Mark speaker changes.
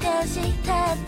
Speaker 1: 探した